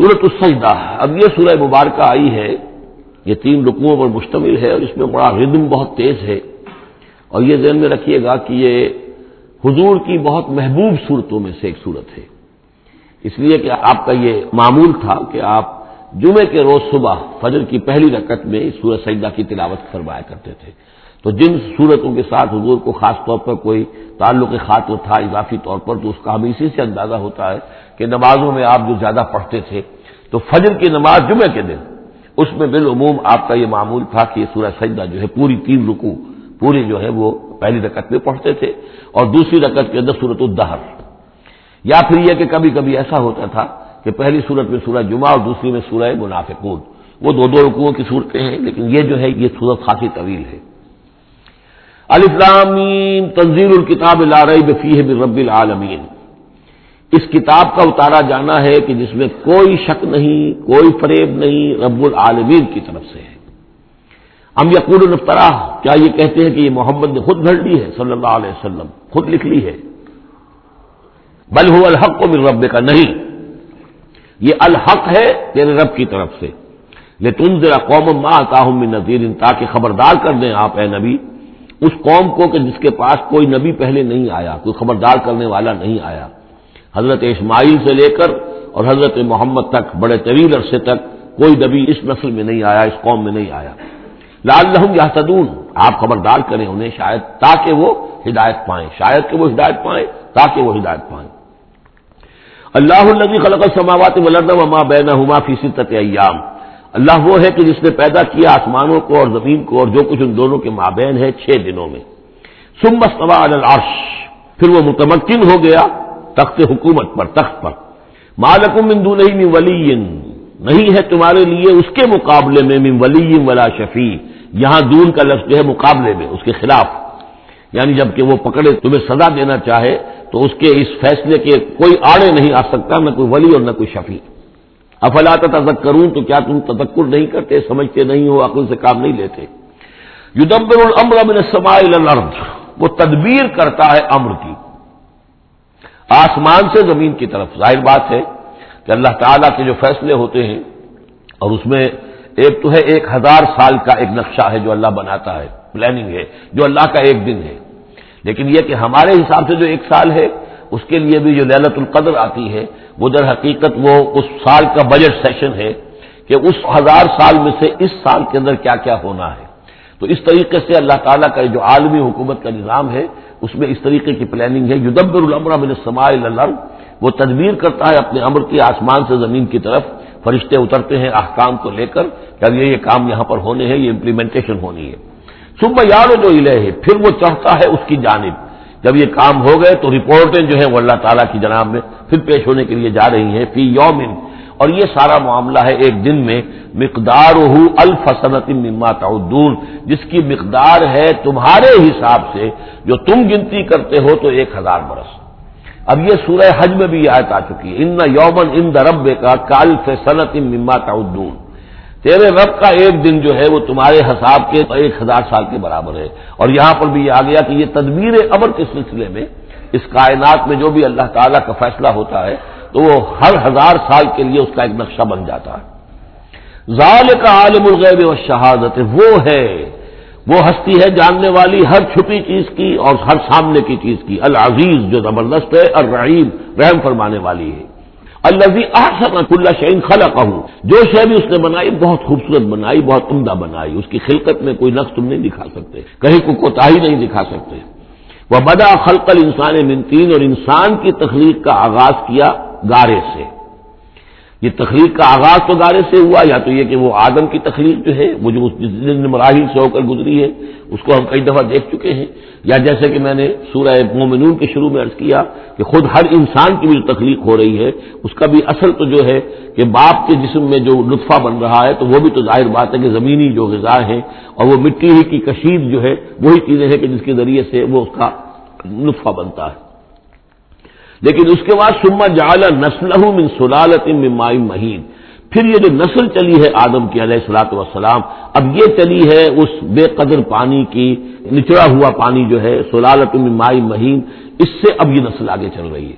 سورت السجدہ اب یہ سورہ مبارکہ آئی ہے، یہ تین رکوعوں پر مشتمل ہے اور اس میں بڑا ردم بہت تیز ہے۔ اور یہ ذہن میں رکھیے گا کہ یہ حضور کی بہت محبوب صورتوں میں سے ایک صورت ہے۔ اس لیے کہ آپ کا یہ معمول تھا کہ آپ جمعے کے روز صبح فجر کی پہلی رکعت میں سورج سجدہ کی تلاوت فرمایا کرتے تھے۔ تو جن صورتوں کے ساتھ حضور کو خاص طور پر کوئی تعلق خاطر تھا، اضافی طور پر تو اس کا ہمیں اسی سے اندازہ ہوتا ہے کہ نمازوں میں آپ جو زیادہ پڑھتے تھے، تو فجر کی نماز جمعے کے دن، اس میں بالعموم آپ کا یہ معمول تھا کہ یہ سورج سجدہ جو ہے پوری تین رکو پوری جو ہے وہ پہلی رکعت میں پڑھتے تھے اور دوسری رکعت کے اندر صورت الدہر۔ یا پھر یہ کہ کبھی کبھی ایسا ہوتا تھا کہ پہلی صورت میں سورج جمعہ اور دوسری میں سورہ منافقون۔ وہ دو دو رکوعوں کی صورتیں ہیں، لیکن یہ جو ہے، یہ صورت خاصی طویل ہے۔ الفلامین تنظیر الکتاب لارئی بفی ہے رب العالمین۔ اس کتاب کا اتارا جانا ہے کہ جس میں کوئی شک نہیں، کوئی فریب نہیں، رب العالمین کی طرف سے ہے۔ ہم یقول الفطرا کیا یہ کہتے ہیں کہ یہ محمد نے خود گھڑ لی ہے؟ صلی اللہ علیہ وسلم، خود لکھ لی ہے۔ بل ہو الحق کو مل رب کا نہیں۔ یہ الحق ہے تیرے رب کی طرف سے۔ لے تم ذرا قوم ماں آتا ہوں نذیر، تاکہ خبردار کر دیں آپ اے نبی۔ اس قوم کو کہ جس کے پاس کوئی نبی پہلے نہیں آیا، کوئی خبردار کرنے والا نہیں آیا۔ حضرت اسماعیل سے لے کر اور حضرت محمد تک بڑے طویل عرصے تک کوئی نبی اس نسل میں نہیں آیا، اس قوم میں نہیں آیا۔ لال لحم یا آپ خبردار کریں انہیں شاید تاکہ وہ ہدایت پائیں۔ شاید کہ وہ ہدایت پائیں، تاکہ وہ ہدایت پائیں۔ اللہ النبی خلق السماوات ولرد وما بینہما فی ستت ایام۔ اللہ وہ ہے کہ جس نے پیدا کیا آسمانوں کو اور زمین کو اور جو کچھ ان دونوں کے مابین ہے چھ دنوں میں۔ سمبستوا العرش۔ پھر وہ متمکن ہو گیا۔ تخت حکومت پر، تخت پر۔ مالکم من نہیں ولی۔ نہیں ہے تمہارے لیے اس کے مقابلے میں من ولی ولا شفیع۔ یہاں دون کا لفظ جو ہے مقابلے میں، اس کے خلاف۔ یعنی جبکہ وہ پکڑے، تمہیں سزا دینا چاہے، تو اس کے اس فیصلے کے کوئی آڑے نہیں آ سکتا، نہ کوئی ولی اور نہ کوئی شفیع۔ افلاط تذک کروں تو کیا تم تذکر نہیں کرتے، سمجھتے نہیں ہو، عقل سے کام نہیں لیتے؟ یدبر الامر من السماء الى الارض۔ وہ تدبیر کرتا ہے امر کی۔ آسمان سے زمین کی طرف۔ ظاہر بات ہے کہ اللہ تعالیٰ کے جو فیصلے ہوتے ہیں اور اس میں ایک تو ہے ایک ہزار سال کا ایک نقشہ ہے جو اللہ بناتا ہے پلاننگ ہے، جو اللہ کا ایک دن ہے۔ لیکن یہ کہ ہمارے حساب سے جو ایک سال ہے، اس کے لیے بھی جو للت القدر آتی ہے، وہ در حقیقت وہ اس سال کا بجٹ سیشن ہے کہ اس ہزار سال میں سے اس سال کے اندر کیا کیا ہونا ہے۔ تو اس طریقے سے اللہ تعالیٰ کا جو عالمی حکومت کا نظام ہے اس میں اس طریقے کی پلاننگ ہے. یدبر العمر من السماء الارض وہ تدبیر کرتا ہے اپنے امر کی آسمان سے زمین کی طرف. فرشتے اترتے ہیں احکام کو لے کر کہ اب یہ یہ کام یہاں پر ہونے ہیں، یہ امپلیمنٹیشن ہونی ہے. صبح یار جو الہ ہے پھر وہ چڑھتا ہے اس کی جانب. جب یہ کام ہو گئے تو رپورٹیں جو ہیں وہ اللہ تعالیٰ کی جناب میں پھر پیش ہونے کے لیے جا رہی ہیں. فی یومن اور یہ سارا معاملہ ہے ایک دن میں مقدار ہو الفسنت مما تعدون، جس کی مقدار ہے تمہارے حساب سے، جو تم گنتی کرتے ہو تو ایک ہزار برس۔ اب یہ سورہ حج میں بھی آیت آ چکی ہے۔ ان یومن ان درب کا کال فصنت مما تعدون۔ تیرے رب کا ایک دن جو ہے وہ تمہارے حساب کے ایک ہزار سال کے برابر ہے۔ اور یہاں پر بھی یہ آ گیا کہ یہ تدبیر امر کے سلسلے میں اس کائنات میں جو بھی اللہ تعالیٰ کا فیصلہ ہوتا ہے تو وہ ہر ہزار سال کے لیے اس کا ایک نقشہ بن جاتا ہے۔ ظال کا عالم الغیب و شہادت وہ ہے، وہ ہستی ہے جاننے والی ہر چھپی چیز کی اور ہر سامنے کی چیز کی۔ العزیز جو زبردست ہے، الرحیم، رحم فرمانے والی ہے۔ الزی احسن اللہ شعین خلا کہوں جو شے بھی اس نے بنائی، بہت خوبصورت بنائی، بہت عمدہ بنائی۔ اس کی خلقت میں کوئی نقص تم نہیں دکھا سکتے، کہیں کو کوتا ہی نہیں دکھا سکتے۔ وہ بدا خلقل انسان منتین اور انسان کی تخلیق کا آغاز کیا۔ گارے سے۔ یہ تخلیق کا آغاز تو گارے سے ہوا، یا تو یہ کہ وہ آدم کی تخلیق جو ہے، وہ جو جس مراحل سے ہو کر گزری ہے، اس کو ہم کئی دفعہ دیکھ چکے ہیں۔ یا جیسے کہ میں نے سورہ مومنون کے شروع میں عرض کیا کہ خود ہر انسان کی بھی جو تخلیق ہو رہی ہے، اس کا بھی اصل تو جو ہے کہ باپ کے جسم میں جو لطفہ بن رہا ہے، تو وہ بھی تو ظاہر بات ہے کہ زمینی جو غذا ہے اور وہ مٹی ہی کی کشید جو ہے، وہی چیزیں ہیں کہ جس کے ذریعے سے وہ اس کا لطفہ بنتا ہے۔ لیکن اس کے بعد سما جعل نسل من سلالت من مائی مہین۔ پھر یہ جو نسل چلی ہے آدم کی علیہ السلاط وسلام اب یہ چلی ہے اس بے قدر پانی کی، نچڑا ہوا پانی جو ہے سلالت من مائی مہین۔ اس سے اب یہ نسل آگے چل رہی ہے۔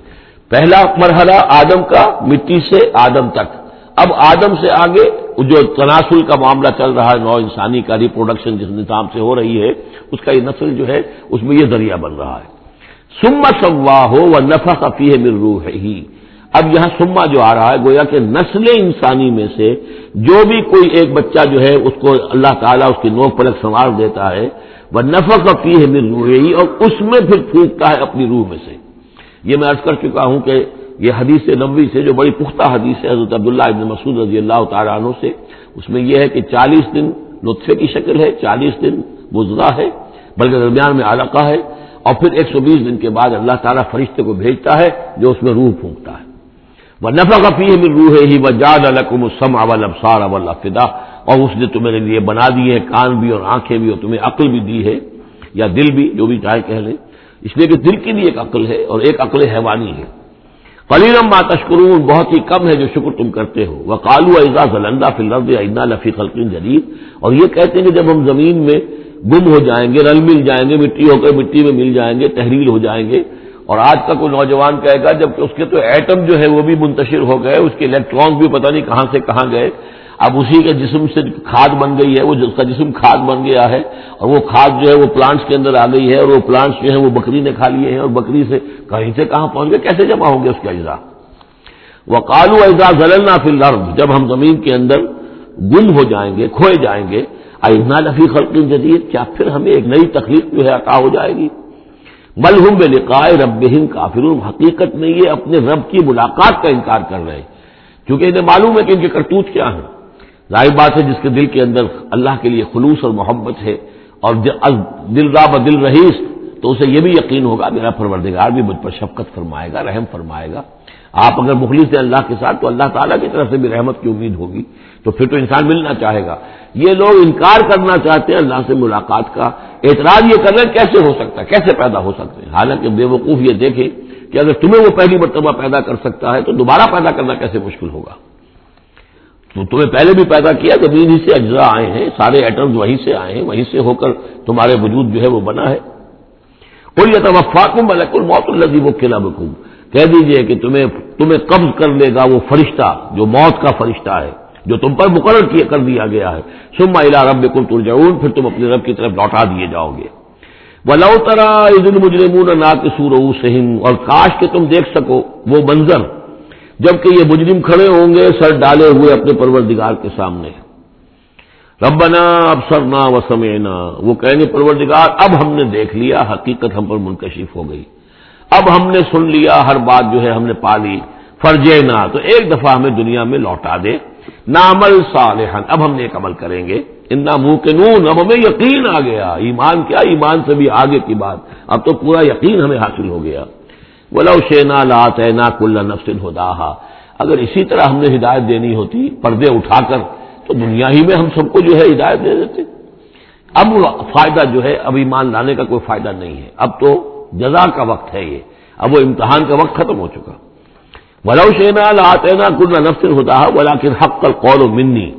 پہلا مرحلہ آدم کا، مٹی سے آدم تک۔ اب آدم سے آگے جو تناسل کا معاملہ چل رہا ہے نو انسانی کا، ریپروڈکشن جس نظام سے ہو رہی ہے، اس کا یہ نسل جو ہے، اس میں یہ ذریعہ بن رہا ہے۔ سما سوا ہو و نفا کفی ہے مل روح ہی اب یہاں سما جو آ رہا ہے، گویا کہ نسل انسانی میں سے جو بھی کوئی ایک بچہ جو ہے، اس کو اللہ تعالیٰ اس کی نوک پلک سنوار دیتا ہے وہ نفا کفی ہے مل روح ہی اور اس میں پھر پھونکتا ہے اپنی روح میں سے۔ یہ میں عرض کر چکا ہوں کہ یہ حدیث نبوی سے جو بڑی پختہ حدیث ہے، حضرت عبداللہ ابن مسعود رضی اللہ تعالیٰ عنہ سے، اس میں یہ ہے کہ چالیس دن نطفے کی شکل ہے، چالیس دن بزرا ہے، بلکہ درمیان میں علقہ ہے۔ اور پھر ایک سو بیس دن کے بعد اللہ تعالیٰ فرشتے کو بھیجتا ہے جو اس میں روح پھونکتا ہے۔ وہ نفا کفی ہے روح ہی وہ جاد القم السم اول ابسار اول افدا اور اس نے تمہارے لیے بنا دیے کان بھی اور آنکھیں بھی اور تمہیں عقل بھی دی ہے، یا دل بھی، جو بھی چاہے کہہ لیں۔ اس لیے کہ دل کی بھی ایک عقل ہے اور ایک عقل حیوانی ہے۔ کلیرم ما تشکرون، بہت ہی کم ہے جو شکر تم کرتے ہو۔ وہ کالو اعزا زلندہ فی لفظ اینا لفی خلقین جدید اور یہ کہتے ہیں کہ جب ہم زمین میں گم ہو جائیں گے، رل مل جائیں گے، مٹی ہو کر مٹی میں مل جائیں گے تحریل ہو جائیں گے۔ اور آج کا کوئی نوجوان کہے گا جب اس کے تو ایٹم جو ہے وہ بھی منتشر ہو گئے، اس کے الیکٹران بھی پتہ نہیں کہاں سے کہاں گئے۔ اب اسی کے جسم سے کھاد بن گئی ہے، وہ اس کا جسم کھاد بن گیا ہے، اور وہ کھاد جو ہے وہ پلانٹس کے اندر آ گئی ہے، اور وہ پلانٹس جو ہے وہ بکری نے کھا لیے ہیں، اور بکری سے کہیں سے کہاں پہنچ گئے، کیسے جمع ہوں گے اس کے اجزا وہ کالو اجزا زلنا فی الارض، جب ہم زمین کے اندر گم ہو جائیں گے، کھوئے جائیں گے ایزنا لفی خلق جدید کیا پھر ہمیں ایک نئی تکلیف جو ہے عطا ہو جائے گی؟ ملحم بے لقائے رب کافر حقیقت میں یہ اپنے رب کی ملاقات کا انکار کر رہے ہیں۔ کیونکہ انہیں معلوم ہے کہ ان کے کرتوت کیا ہیں۔ ظاہر بات ہے جس کے دل کے اندر اللہ کے لیے خلوص اور محبت ہے اور دل راب دل رہیس تو اسے یہ بھی یقین ہوگا، میرا پروردگار بھی مجھ پر شفقت فرمائے گا، رحم فرمائے گا۔ آپ اگر مخلص ہیں اللہ کے ساتھ تو اللہ تعالیٰ کی طرف سے بھی رحمت کی امید ہوگی۔ تو پھر تو انسان ملنا چاہے گا۔ یہ لوگ انکار کرنا چاہتے ہیں اللہ سے ملاقات کا، اعتراض یہ کر رہے ہیں کیسے ہو سکتا ہے؟ کیسے پیدا ہو سکتے ہیں؟ حالانکہ بے وقوف یہ دیکھے کہ اگر تمہیں وہ پہلی مرتبہ پیدا کر سکتا ہے تو دوبارہ پیدا کرنا کیسے مشکل ہوگا؟ تو تمہیں پہلے بھی پیدا کیا، زمین ہی سے اجزاء آئے ہیں، سارے ایٹمز وہیں سے آئے ہیں، وہیں سے ہو کر تمہارے وجود جو ہے وہ بنا ہے۔ کوئی اتفاقم ملک الموت الزیب و قلعہ کہہ دیجیے کہ تمہیں تمہیں قبض کر لے گا وہ فرشتہ، جو موت کا فرشتہ ہے۔ جو تم پر مقرر کیا کر دیا گیا ہے۔ سما الا رب کل ترجعون، پھر تم اپنے رب کی طرف لوٹا دیے جاؤ گے۔ ولو ترا عید المجرمون نا کسور اور کاش کے تم دیکھ سکو وہ منظر، جبکہ یہ مجرم کھڑے ہوں گے، سر ڈالے ہوئے اپنے پروردگار کے سامنے۔ ربنا اب سرنا و سمینا وہ کہیں گے پروردگار، اب ہم نے دیکھ لیا، حقیقت ہم پر منکشف ہو گئی۔ اب ہم نے سن لیا، ہر بات جو ہے ہم نے پالی۔ فرجے نہ تو ایک دفعہ ہمیں دنیا میں لوٹا دے۔ نہ عمل صالحن اب ہم نے ایک عمل کریں گے۔ ان منہ کے نون اب ہمیں یقین آ گیا۔ ایمان کیا؟ ایمان سے بھی آگے کی بات۔ اب تو پورا یقین ہمیں حاصل ہو گیا۔ بولو شینا لات نہ کل نفسن ہودا اگر اسی طرح ہم نے ہدایت دینی ہوتی، پردے اٹھا کر، تو دنیا ہی میں ہم سب کو جو ہے ہدایت دے دیتے۔ اب فائدہ جو ہے، اب ایمان لانے کا کوئی فائدہ نہیں ہے۔ اب تو جزا کا وقت ہے یہ۔ اب وہ امتحان کا وقت ختم ہو چکا۔ ولو شینا آتے نا کل نفسر ہوتا ہے بلا حق کر قول و منی۔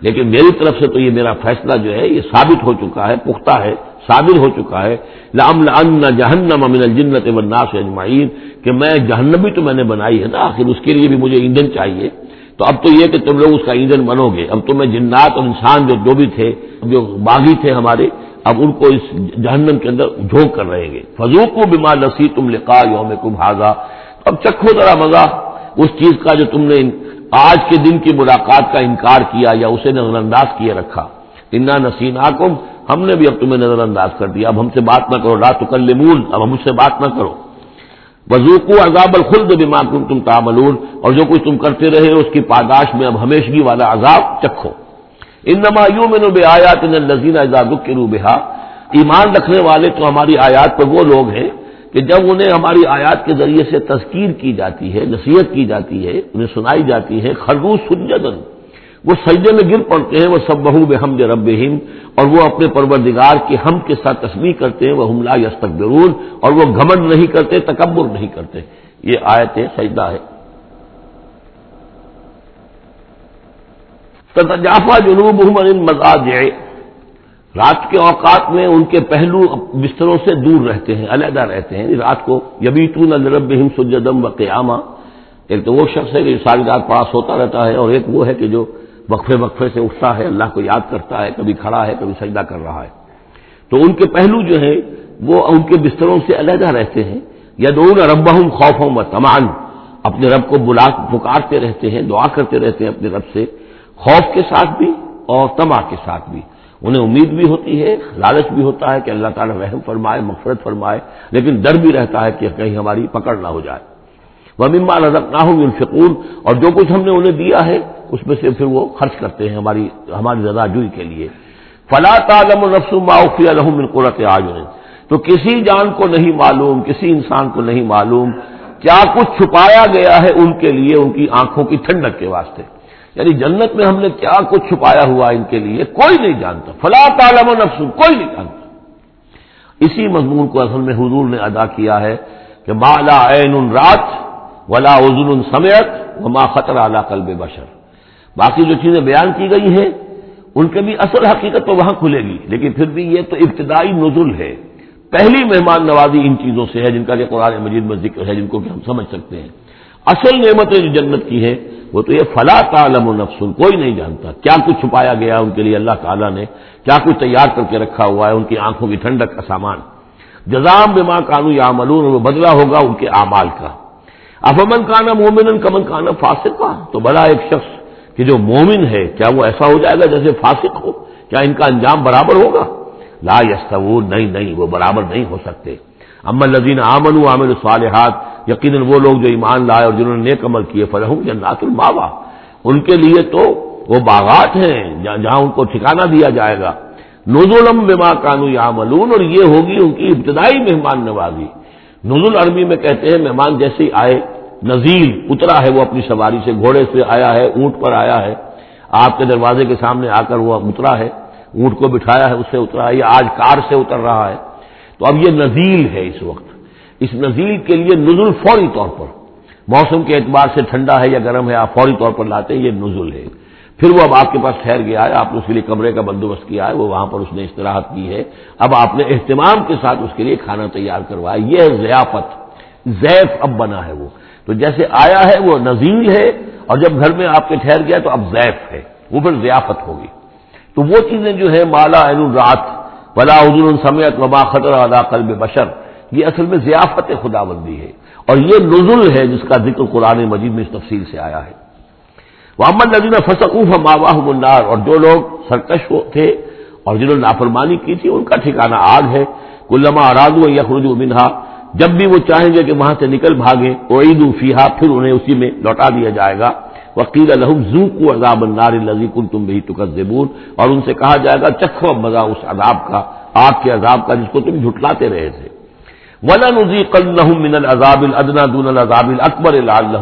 لیکن میری طرف سے تو یہ میرا فیصلہ جو ہے، یہ ثابت ہو چکا ہے، پختہ ہے، ثابت ہو چکا ہے۔ لام ان جہنم امن الجنت وناس اجمعین، کہ میں جہنمی تو میں نے بنائی ہے نا، آخر اس کے لیے بھی مجھے ایندھن چاہیے۔ تو اب تو یہ کہ تم لوگ اس کا ایندھن بنو گے۔ اب تو میں جنات اور انسان جو جو بھی تھے، جو باغی تھے ہمارے، اب ان کو اس جہنم کے اندر جھونک کر رہیں گے۔ فضو کو بیمار لسی تم لکھا یوم کم حاضا اب چکھو ذرا مزہ اس چیز کا جو تم نے آج کے دن کی ملاقات کا انکار کیا یا اسے نظر انداز کیے رکھا۔ انا نسین کم ہم نے بھی اب تمہیں نظر انداز کر دیا۔ اب ہم سے بات نہ کرو۔ رات کل اب ہم اس سے بات نہ کرو۔ وزوقو عذاب الخلد بما کم تم تعملون۔ اور جو کچھ تم کرتے رہے اس کی پاداش میں اب ہمیشگی والا عذاب چکھو۔ ان نمایوں میں بے آیات ان لذین اعزاد کے روبہ ایمان رکھنے والے تو ہماری آیات پر وہ لوگ ہیں کہ جب انہیں ہماری آیات کے ذریعے سے تذکیر کی جاتی ہے، نصیحت کی جاتی ہے، انہیں سنائی جاتی ہے، خرگوش سجدن وہ سجدے میں گر پڑتے ہیں، وہ سب بہو بے ہم رب اور وہ اپنے پروردگار کے ہم کے ساتھ تصویر کرتے ہیں وہ حملہ یستقبرون اور وہ گھمنڈ نہیں کرتے، تکبر نہیں کرتے۔ یہ آیت سجدہ ہے۔ تجافہ جنوب مزاج رات کے اوقات میں ان کے پہلو بستروں سے دور رہتے ہیں، علیحدہ رہتے ہیں۔ رات کو یبی تو نظرب سجدم و قیامہ ایک تو وہ شخص ہے کہ ساری رات پاس ہوتا رہتا ہے اور ایک وہ ہے کہ جو وقفے وقفے سے اٹھتا ہے، اللہ کو یاد کرتا ہے، کبھی کھڑا ہے، کبھی سجدہ کر رہا ہے۔ تو ان کے پہلو جو ہے وہ ان کے بستروں سے علیحدہ رہتے ہیں۔ یا دون رب خوف و تمان اپنے رب کو بلا پکارتے رہتے ہیں، دعا کرتے رہتے ہیں اپنے رب سے، خوف کے ساتھ بھی اور تما کے ساتھ بھی۔ انہیں امید بھی ہوتی ہے، لالچ بھی ہوتا ہے کہ اللہ تعالیٰ رحم فرمائے مفرت فرمائے، لیکن ڈر بھی رہتا ہے کہ کہیں ہماری پکڑ نہ ہو جائے۔ وہ مما رزق نہ ہوں الفقون اور جو کچھ ہم نے انہیں دیا ہے، اس میں سے پھر وہ خرچ کرتے ہیں ہماری ہماری رضا جوئی کے لیے۔ فلا تعلم نفس معافی الحم القرت آج تو کسی جان کو نہیں معلوم، کسی انسان کو نہیں معلوم کیا کچھ چھپایا گیا ہے ان کے لیے، ان کی آنکھوں کی ٹھنڈک کے واسطے۔ یعنی جنت میں ہم نے کیا کچھ چھپایا ہوا ان کے لیے کوئی نہیں جانتا۔ فلا تعلم و نفس کوئی نہیں جانتا۔ اسی مضمون کو اصل میں حضور نے ادا کیا ہے کہ مالا عین رات ولا عزن سمیت و ما خطر اعلیٰ قلب بشر۔ باقی جو چیزیں بیان کی گئی ہیں، ان کے بھی اصل حقیقت تو وہاں کھلے گی، لیکن پھر بھی یہ تو ابتدائی نزل ہے۔ پہلی مہمان نوازی ان چیزوں سے ہے جن کا کہ قرآن مجید میں ذکر ہے، جن کو کہ ہم سمجھ سکتے ہیں۔ اصل نعمتیں جو جنت کی ہے وہ تو یہ فلا تعلم و نفس، کوئی نہیں جانتا۔ کیا کچھ چھپایا گیا ان کے لیے اللہ تعالیٰ نے؟ کیا کچھ تیار کر کے رکھا ہوا ہے ان کی آنکھوں کی ٹھنڈک کا سامان؟ جزام بما کانو یا ملون وہ بدلا ہوگا ان کے اعمال کا۔ افمن کانا مومن کمن کانا فاسق کا تو بڑا ایک شخص کہ جو مومن ہے، کیا وہ ایسا ہو جائے گا جیسے فاسق ہو؟ کیا ان کا انجام برابر ہوگا؟ لا یس نہیں نہیں، وہ برابر نہیں ہو سکتے۔ امن لذین آمن عامل الصالحات یقیناً وہ لوگ جو ایمان لائے اور جنہوں نے نیک عمل کیے فلحم جنات الماوا ان کے لیے تو وہ باغات ہیں، جہاں ان کو ٹھکانہ دیا جائے گا۔ نزولم بما کانو یا اور یہ ہوگی ان کی ابتدائی مہمان نوازی۔ نزول عربی میں کہتے ہیں، مہمان جیسے آئے نزیل اترا ہے، وہ اپنی سواری سے گھوڑے سے آیا ہے، اونٹ پر آیا ہے۔ آپ کے دروازے کے سامنے آ کر وہ اترا ہے، اونٹ کو بٹھایا ہے اس سے اترا ہے۔ یا آج کار سے اتر رہا ہے۔ تو اب یہ نزیل ہے اس وقت۔ اس نزیل کے لیے نزل فوری طور پر۔ موسم کے اعتبار سے ٹھنڈا ہے یا گرم ہے، آپ فوری طور پر لاتے ہیں، یہ نزل ہے۔ پھر وہ اب آپ کے پاس ٹھہر گیا ہے، آپ نے اس کے لیے کمرے کا بندوبست کیا ہے، وہ وہاں پر اس نے استراحت کی ہے۔ اب آپ نے اہتمام کے ساتھ اس کے لیے کھانا تیار کروایا۔ یہ ہے ضیافت زیف اب بنا ہے وہ۔ تو جیسے آیا ہے، وہ نزیل ہے، اور جب گھر میں آپ کے ٹھہر گیا تو اب زیف ہے، وہ پھر ضیافت ہوگی۔ تو وہ چیزیں جو ہے مالا رات بلا حضور سمیت وبا خطر ادا قلب بشر۔ یہ اصل میں ضیافت خدا بندی ہے اور یہ نزل ہے جس کا ذکر قرآن مجید میں اس تفصیل سے آیا ہے۔ محمد نبین فسقوف ماواہ منار اور جو لوگ سرکش تھے اور جنہوں نے نافرمانی کی تھی، ان کا ٹھکانہ آگ ہے۔ کلما اراد یخرج منہا جب بھی وہ چاہیں گے کہ وہاں سے نکل بھاگے وہ عید الفیحا پھر انہیں اسی میں لوٹا دیا جائے گا۔ وکیل الحم زو کو عذاب النار الزی کن تم بھی تکزبون اور ان سے کہا جائے گا، چکھو مزہ اس عذاب کا، آگ کے عذاب کا جس کو تم جھٹلاتے رہے تھے۔ ولن ازی قل من العذاب الدنا دون العذاب اکبر لال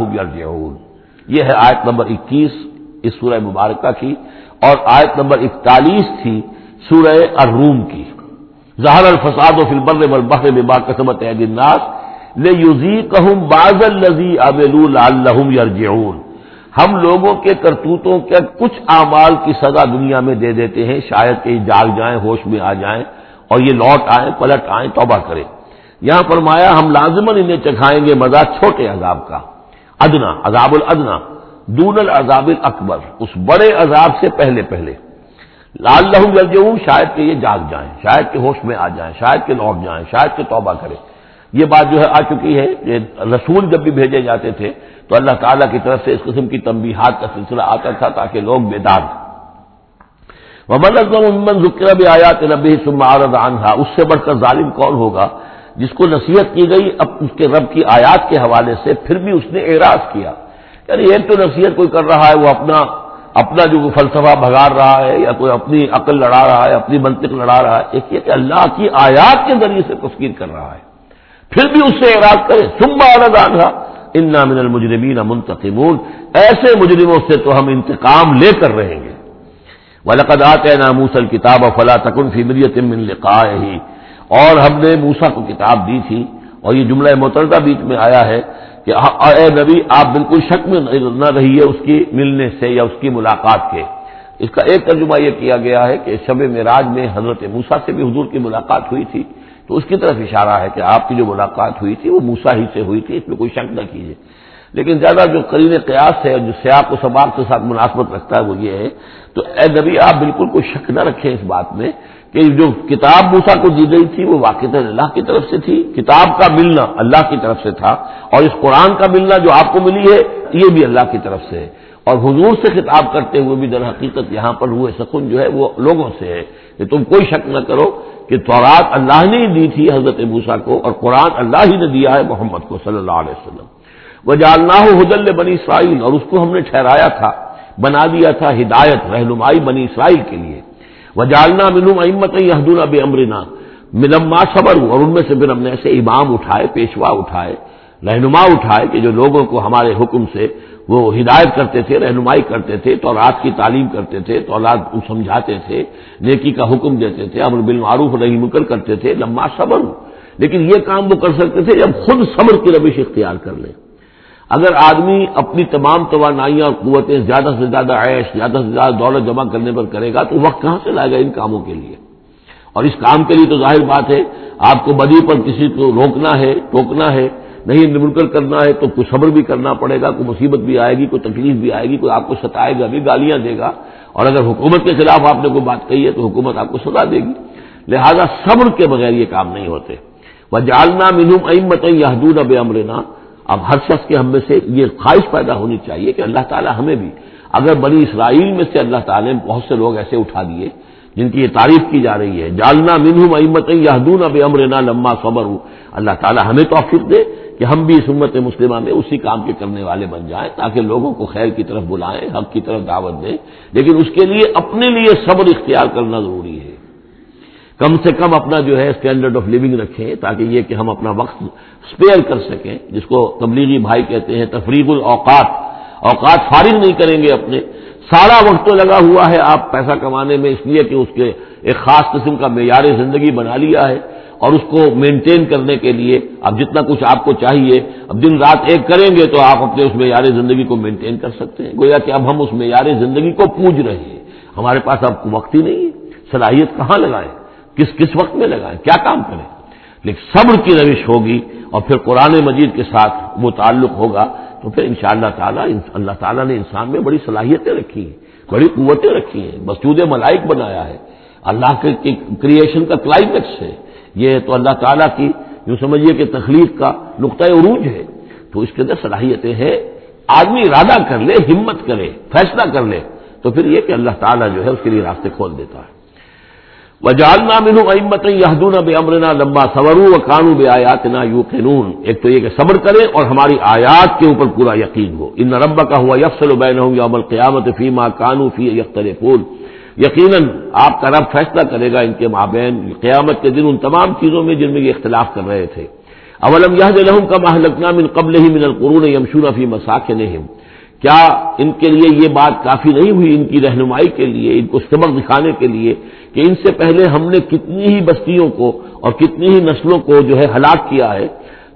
یہ ہے آیت نمبر اکیس اس سورہ مبارکہ کی اور آیت نمبر اکتالیس تھی سورہ الروم کی۔ ظہر الفساد و فلبر والبحر بما قسمت عید الناس لے یوزی کہوں باز الزی ابل یرجعون۔ ہم لوگوں کے کرتوتوں کے کچھ اعمال کی سزا دنیا میں دے دیتے ہیں، شاید کہ جاگ جائیں، ہوش میں آ جائیں اور یہ لوٹ آئیں، پلٹ آئیں، توبہ کریں۔ یہاں فرمایا ہم لازمن انہیں چکھائیں گے مزہ چھوٹے عذاب کا۔ ادنا، عذاب الدنا دون العذاب اکبر اس بڑے عذاب سے پہلے پہلے۔ لال لہو جلجوں شاید کہ یہ جاگ جائیں، شاید کہ ہوش میں آ جائیں، شاید کہ لوٹ جائیں، شاید کہ توبہ کرے یہ بات جو ہے آ چکی ہے کہ رسول جب بھی بھیجے جاتے تھے، تو اللہ تعالیٰ کی طرف سے اس قسم کی تنبیہات کا سلسلہ آتا تھا تاکہ لوگ بیدار محمد ذکر بھی آیات نبی سمارد عنہا اس سے بڑھ کر ظالم کون ہوگا؟ جس کو نصیحت کی گئی، اب اس کے رب کی آیات کے حوالے سے پھر بھی اس نے اعراض کیا۔ یعنی ایک تو نصیحت کوئی کر رہا ہے، وہ اپنا اپنا جو فلسفہ بھگار رہا ہے یا کوئی اپنی عقل لڑا رہا ہے، اپنی منطق لڑا رہا ہے، ایک یہ کہ اللہ کی آیات کے ذریعے سے تفکیر کر رہا ہے۔ پھر بھی اس سے اعراض کرے سمبا الگ انا من المجرمین منتقمون۔ ایسے مجرموں سے تو ہم انتقام لے کر رہیں گے۔ ولقد آتے ناموسل کتاب فلا تکن فی مریت من لقائے ہی اور ہم نے موسا کو کتاب دی تھی اور یہ جملہ متردہ بیچ میں آیا ہے کہ ہاں، اے نبی، آپ بالکل شک میں نہ رہیے اس کی ملنے سے یا اس کی ملاقات کے۔ اس کا ایک ترجمہ یہ کیا گیا ہے کہ شب معراج میں حضرت موسا سے بھی حضور کی ملاقات ہوئی تھی۔ تو اس کی طرف اشارہ ہے کہ آپ کی جو ملاقات ہوئی تھی وہ موسا ہی سے ہوئی تھی، اس میں کوئی شک نہ کیجیے۔ لیکن زیادہ جو قرین قیاس ہے جو سیاق و سباق کے ساتھ مناسبت رکھتا ہے وہ یہ ہے۔ تو اے نبی، آپ بالکل کوئی شک نہ رکھیں اس بات میں کہ جو کتاب موسا کو دی گئی تھی وہ واقع اللہ کی طرف سے تھی، کتاب کا ملنا اللہ کی طرف سے تھا، اور اس قرآن کا ملنا جو آپ کو ملی ہے، یہ بھی اللہ کی طرف سے ہے۔ اور حضور سے خطاب کرتے ہوئے بھی در حقیقت یہاں پر ہوئے سکون جو ہے وہ لوگوں سے ہے کہ تم کوئی شک نہ کرو کہ تورات اللہ نے ہی دی تھی حضرت موسا کو اور قرآن اللہ ہی نے دیا ہے محمد کو صلی اللہ علیہ وسلم۔ وہ جالنا حدل بنی اسرائیل اور اس کو ہم نے ٹھہرایا تھا، بنا دیا تھا ہدایت، رہنمائی بنی اسرائیل کے لیے۔ وہ جالنا ملوم امت یحدون اب امرنا ملما صبر ہوں اور ان میں سے پھر ہم نے ایسے امام اٹھائے، پیشوا اٹھائے، رہنما اٹھائے کہ جو لوگوں کو ہمارے حکم سے وہ ہدایت کرتے تھے، رہنمائی کرتے تھے تو رات کی تعلیم کرتے تھے تو اولاد سمجھاتے تھے، نیکی کا حکم دیتے تھے، امر بالمعروف نہیں مکر کرتے تھے لمبا صبر لیکن یہ کام وہ کر سکتے تھے جب خود صبر کی روش اختیار کر لیں۔ اگر آدمی اپنی تمام توانائیاں اور قوتیں زیادہ سے زیادہ عیش، زیادہ سے زیادہ دولت جمع کرنے پر کرے گا، تو وقت کہاں سے لائے گا ان کاموں کے لیے؟ اور اس کام کے لیے تو ظاہر بات ہے، آپ کو بدی پر کسی کو روکنا ہے، ٹوکنا ہے، نہیں منکر کرنا ہے، تو کچھ صبر بھی کرنا پڑے گا، کوئی مصیبت بھی آئے گی، کوئی تکلیف بھی آئے گی، کوئی آپ کو ستائے گا، بھی گالیاں دے گا۔ اور اگر حکومت کے خلاف آپ نے کوئی بات کہی ہے، تو حکومت آپ کو سزا دے گی۔ لہذا صبر کے بغیر یہ کام نہیں ہوتے۔ وہ جالنا منوم امت یادون اب امرنا اب ہر شخص کے ہم میں سے یہ خواہش پیدا ہونی چاہیے کہ اللہ تعالیٰ ہمیں بھی، اگر بنی اسرائیل میں سے اللہ تعالیٰ نے بہت سے لوگ ایسے اٹھا دیے جن کی یہ تعریف کی جا رہی ہے جالنا منہ امت یادون اب امرنا لمبا صبر ہوں اللہ تعالیٰ ہمیں توفیق دے کہ ہم بھی اس امت مسلمہ میں اسی کام کے کرنے والے بن جائیں تاکہ لوگوں کو خیر کی طرف بلائیں، حق کی طرف دعوت دیں، لیکن اس کے لیے اپنے لیے صبر اختیار کرنا ضروری ہے۔ کم سے کم اپنا جو ہے اسٹینڈرڈ آف لیونگ رکھیں تاکہ یہ کہ ہم اپنا وقت اسپیئر کر سکیں، جس کو تبلیغی بھائی کہتے ہیں تفریق الاوقات۔ اوقات فارغ نہیں کریں گے اپنے۔ سارا وقت تو لگا ہوا ہے، آپ پیسہ کمانے میں، اس لیے کہ اس کے ایک خاص قسم کا معیار زندگی بنا لیا ہے۔ اور اس کو مینٹین کرنے کے لیے اب جتنا کچھ آپ کو چاہیے، اب دن رات ایک کریں گے تو آپ اپنے اس معیار زندگی کو مینٹین کر سکتے ہیں۔ گویا کہ اب ہم اس معیار زندگی کو پوج رہے ہیں۔ ہمارے پاس اب وقت ہی نہیں ہے۔ صلاحیت کہاں لگائیں؟ کس کس وقت میں لگائیں، کیا کام کریں۔ لیکن صبر کی روش ہوگی اور پھر قرآن مجید کے ساتھ وہ تعلق ہوگا، تو پھر ان شاء اللہ تعالیٰ اللہ تعالیٰ نے انسان میں بڑی صلاحیتیں رکھی ہیں، بڑی قوتیں رکھی ہیں مسجود ملائک بنایا ہے۔ اللہ کے کریشن کا کلائمیکس ہے۔ یہ تو اللہ تعالیٰ کی جو سمجھیے کہ تخلیق کا نقطۂ عروج ہے۔ تو اس کے اندر صلاحیتیں ہیں۔ آدمی ارادہ کر لے، ہمت کرے، فیصلہ کر لے، تو پھر یہ کہ اللہ تعالیٰ جو ہے اس کے لیے راستے کھول دیتا ہے۔ وہ جالنا امت یادون بے امرنا لمبا سورو و کانو بے آیات نا یو قانون ایک تو یہ کہ صبر کرے اور ہماری آیات کے اوپر پورا یقین ہو۔ ان رب کا ہوا یفسل بین ہوں یا عمل قیامت فیما کانو فی یختر پھول یقیناً آپ کا رب فیصلہ کرے گا ان کے مابین قیامت کے دن ان تمام چیزوں میں جن میں یہ اختلاف کر رہے تھے۔ اولم یہ دلحم کا محلکنا من قبل ہی من القرون یمشون فی مساک نہیں کیا ان کے لیے یہ بات کافی نہیں ہوئی ان کی رہنمائی کے لیے، ان کو سبق دکھانے کے لیے کہ ان سے پہلے ہم نے کتنی ہی بستیوں کو اور کتنی ہی نسلوں کو جو ہے ہلاک کیا ہے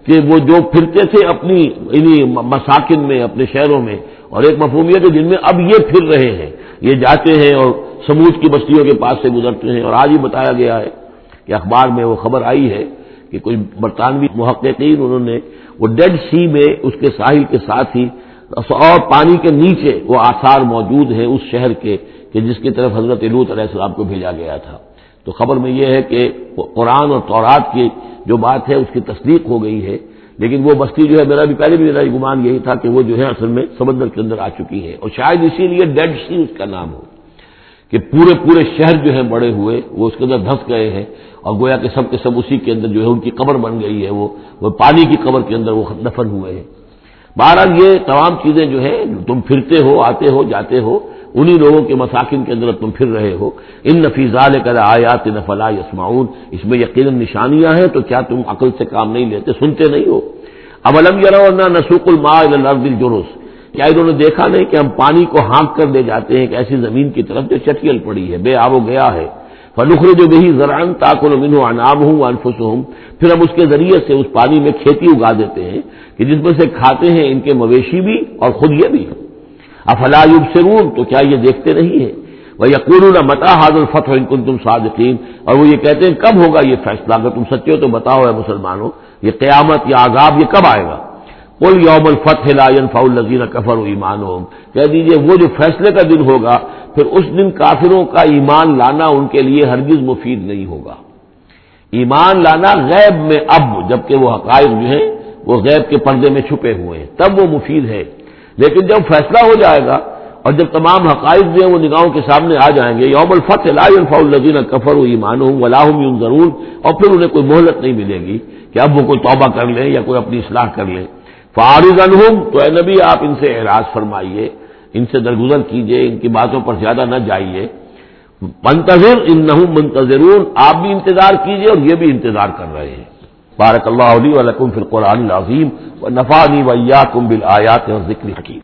کہ وہ جو پھرتے تھے اپنی انہیں مساکن میں، اپنے شہروں میں، اور ایک مفہومیت ہے جن میں اب یہ پھر رہے ہیں، یہ جاتے ہیں اور سموج کی بستیوں کے پاس سے گزرتے ہیں، اور آج ہی بتایا گیا ہے کہ اخبار میں وہ خبر آئی ہے کہ کوئی برطانوی محققین، انہوں نے وہ ڈیڈ سی میں اس کے ساحل کے ساتھ ہی اور پانی کے نیچے وہ آثار موجود ہیں اس شہر کے کہ جس کی طرف حضرت لوت علیہ السلام کو بھیجا گیا تھا۔ تو خبر میں یہ ہے کہ قرآن اور تورات کی جو بات ہے اس کی تصدیق ہو گئی ہے، لیکن وہ بستی جو ہے میرا بھی پہلے بھی میرا گمان یہی تھا کہ وہ جو ہے اصل میں سمندر کے اندر آ چکی ہے۔ اور شاید اسی لیے ڈیڈ سی اس کا نام ہو۔ کہ پورے پورے شہر جو ہیں بڑے ہوئے، وہ اس کے اندر دھس گئے ہیں اور گویا کہ سب کے سب اسی کے اندر جو ہے ان کی قبر بن گئی ہے، وہ وہ پانی کی قبر کے اندر وہ دفن ہوئے ہیں۔ بہرحال یہ تمام چیزیں جو ہے تم پھرتے ہو، آتے ہو، جاتے ہو، انہی لوگوں کے مساکن کے اندر تم پھر رہے ہو۔ ان نفیزہ لے کر آیات نفلا یسماؤن اس میں یقیناً نشانیاں ہیں، تو کیا تم عقل سے کام نہیں لیتے، سنتے نہیں ہو؟ اب علم نسوک الما الجروس کیا انہوں نے دیکھا نہیں کہ ہم پانی کو ہانک کر لے جاتے ہیں، ایک ایسی زمین کی طرف جو چٹیل پڑی ہے، بے آب و گیا ہے۔ فلخر جو بہی زران تاکل منہ اناب ہوں انفس ہوں پھر ہم اس کے ذریعے سے اس پانی میں کھیتی اگا دیتے ہیں کہ جس میں سے کھاتے ہیں ان کے مویشی بھی اور خود یہ بھی افلا سرون تو کیا یہ دیکھتے نہیں ہیں؟ وہ یقون متا حاضر فتح ان کو تم صادقین؟ اور وہ یہ کہتے ہیں کب ہوگا یہ فیصلہ؟ اگر تم سچے ہو تو بتاؤ ہے مسلمانوں، یہ قیامت یا عذاب یہ کب آئے گا؟ کل یوم الفتح لائن فاؤ الزین کفر و ایمان کہہ دیجیے وہ جو فیصلے کا دن ہوگا، پھر اس دن کافروں کا ایمان لانا ان کے لیے ہرگز مفید نہیں ہوگا۔ ایمان لانا غیب میں اب، جبکہ وہ حقائق جو ہیں، وہ غیب کے پردے میں چھپے ہوئے ہیں۔ تب وہ مفید ہے۔ لیکن جب فیصلہ ہو جائے گا اور جب تمام حقائق جو ہیں، وہ نگاہوں کے سامنے آ جائیں گے، یوم الفتح لا الفا الزین کفر و ایمان ہوں ولاحم ضرور اور پھر انہیں کوئی مہلت نہیں ملے گی کہ اب وہ کوئی توبہ کر لیں یا کوئی اپنی اصلاح کر لیں۔ فارض انہم تو اے نبی آپ ان سے اعراض فرمائیے، ان سے درگزر کیجیے ان کی باتوں پر زیادہ نہ جائیے۔ منتظر ان نہ منتظر آپ بھی انتظار کیجیے اور یہ بھی انتظار کر رہے ہیں۔ بارک اللہ علیہ ولکم فی القرآن العظیم و نفانی ویا کم بل اور ذکر حکیم